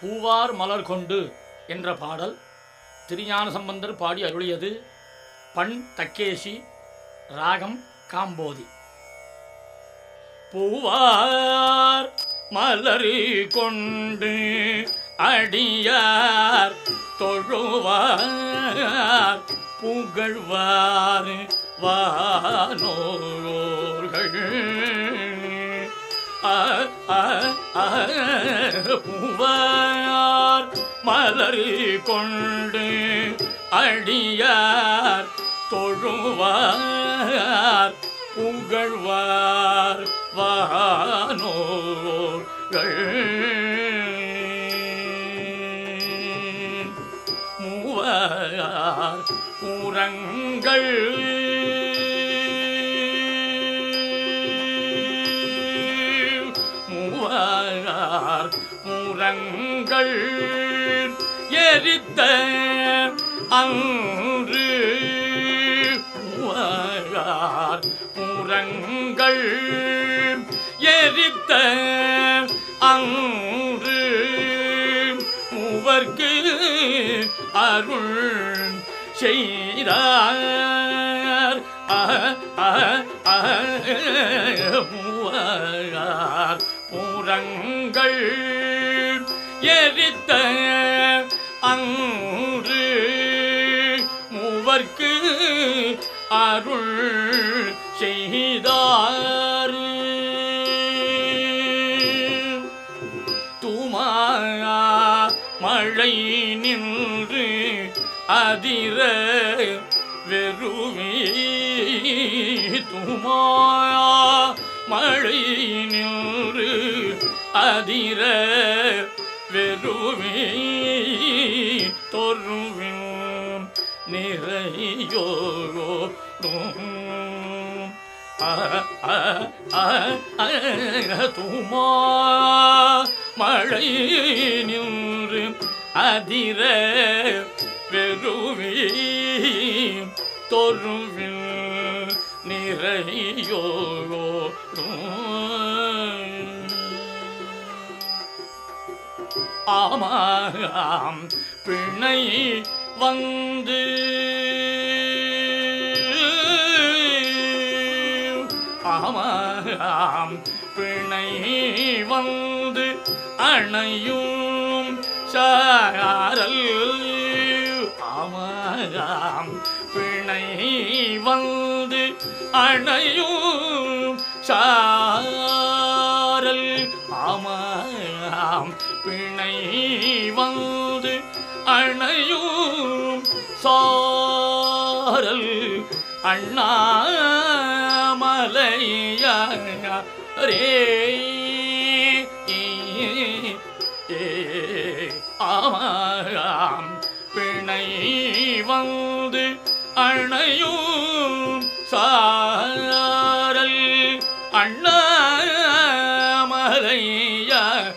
பூவார் மலர் கொண்டு என்ற பாடல் திருஞான சம்பந்தர் பாடி அருளியது பண் தக்கேசி ராகம் காம்போதி. பூவார் மலரி கொண்டு அடியார் தொழுவார் புகழ்வார் வானோர்கள் அ, பூவார் மலரி கொண்டு அடியார் தொழுவார் புகழ்வார் வானோர்கள். மூவார் புறங்கள் புறங்கள் எரித்த அன்று மூவார் புறங்கள் எரித்த அன்று உவர்க்கு அருள் செய்தார். அஹ, புறங்கள் எரித்த அன்று மூவர்க்கு அருள் செய்தார். தூமா மழை நின்று அதிர வெறுவி. தூமா மழை நின்று அதிர வெறுவி தொருவின் நிறையோடும் துமா மழை நின்று அதிர வெறுவி தொருவில் நிறையோடும் ஆமாம் பிணை வந்து ஆமாம் பிணை வந்து அணையும் சாரல். ஆமாம் பிணை வந்து அணையும் சார ஆமாம் பிணை வந்து அணையும். சாரல் அண்ணாமலையாரே. ஆமாம். பிணை வந்து அணையும். சாரல் அண்ணா yeah.